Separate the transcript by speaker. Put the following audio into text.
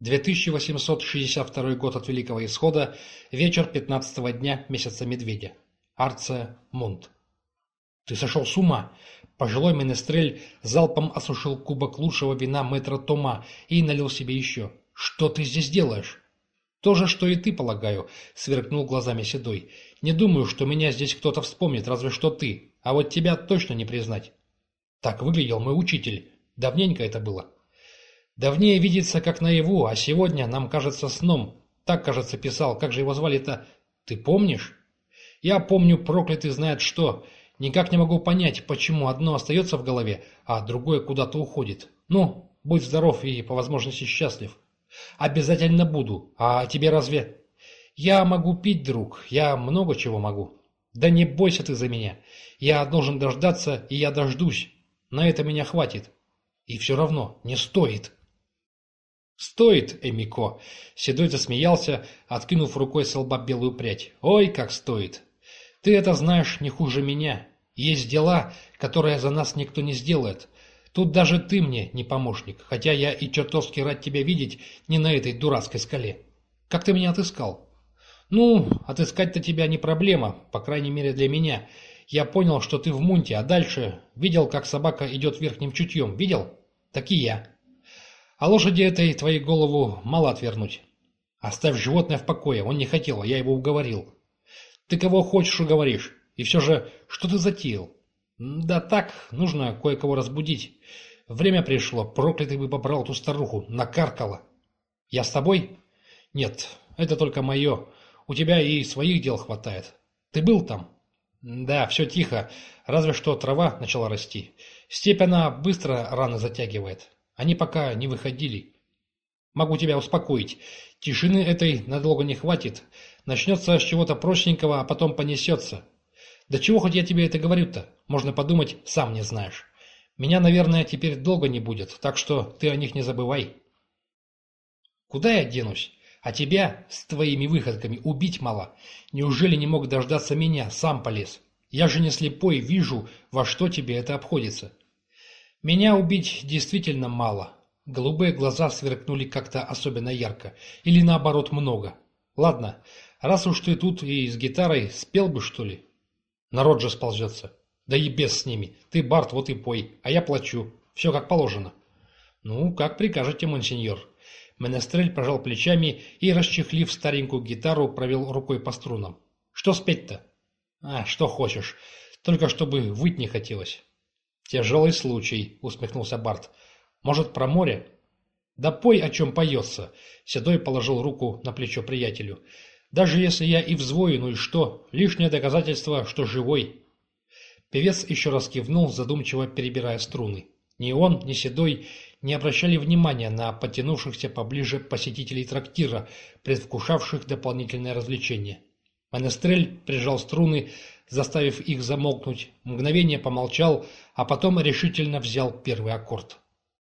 Speaker 1: 2862 год от Великого Исхода, вечер 15-го дня месяца Медведя. Арция Мунт. «Ты сошел с ума!» Пожилой менестрель залпом осушил кубок лучшего вина мэтра Тома и налил себе еще. «Что ты здесь делаешь?» «То же, что и ты, полагаю», — сверкнул глазами Седой. «Не думаю, что меня здесь кто-то вспомнит, разве что ты. А вот тебя точно не признать». Так выглядел мой учитель. Давненько это было. Давнее видится как наяву, а сегодня нам кажется сном. Так, кажется, писал. Как же его звали-то? Ты помнишь? Я помню, проклятый знает что. Никак не могу понять, почему одно остается в голове, а другое куда-то уходит. Ну, будь здоров и по возможности счастлив. Обязательно буду. А тебе разве... Я могу пить, друг. Я много чего могу. Да не бойся ты за меня. Я должен дождаться, и я дождусь. На это меня хватит. И все равно не стоит. «Стоит, Эмико!» Седой засмеялся, откинув рукой с лба белую прядь. «Ой, как стоит! Ты это знаешь не хуже меня. Есть дела, которые за нас никто не сделает. Тут даже ты мне не помощник, хотя я и чертовски рад тебя видеть не на этой дурацкой скале. Как ты меня отыскал?» «Ну, отыскать-то тебя не проблема, по крайней мере для меня. Я понял, что ты в мунте, а дальше видел, как собака идет верхним чутьем. Видел? Так и я». А лошади этой твоей голову мало отвернуть. Оставь животное в покое, он не хотел, я его уговорил. Ты кого хочешь уговоришь. И все же, что ты затеял? Да так, нужно кое-кого разбудить. Время пришло, проклятый бы побрал ту старуху, накаркала. Я с тобой? Нет, это только мое. У тебя и своих дел хватает. Ты был там? Да, все тихо, разве что трава начала расти. Степь она быстро раны затягивает. Они пока не выходили. Могу тебя успокоить. Тишины этой надолго не хватит. Начнется с чего-то простенького, а потом понесется. Да чего хоть я тебе это говорю-то? Можно подумать, сам не знаешь. Меня, наверное, теперь долго не будет, так что ты о них не забывай. Куда я денусь? А тебя с твоими выходками убить мало. Неужели не мог дождаться меня, сам полез? Я же не слепой, вижу, во что тебе это обходится. Меня убить действительно мало. Голубые глаза сверкнули как-то особенно ярко. Или наоборот много. Ладно, раз уж ты тут и с гитарой, спел бы, что ли? Народ же сползется. Да и без с ними. Ты, Барт, вот и пой, а я плачу. Все как положено. Ну, как прикажете, монсеньор. Менестрель пожал плечами и, расчехлив старенькую гитару, провел рукой по струнам. Что спеть-то? А, что хочешь. Только чтобы выть не хотелось. «Тяжелый случай», — усмехнулся Барт. «Может, про море?» «Да пой, о чем поется», — Седой положил руку на плечо приятелю. «Даже если я и взвою, ну и что? Лишнее доказательство, что живой». Певец еще раз кивнул, задумчиво перебирая струны. Ни он, ни Седой не обращали внимания на подтянувшихся поближе посетителей трактира, предвкушавших дополнительное развлечение. Манестрель прижал струны, заставив их замолкнуть, мгновение помолчал, а потом решительно взял первый аккорд.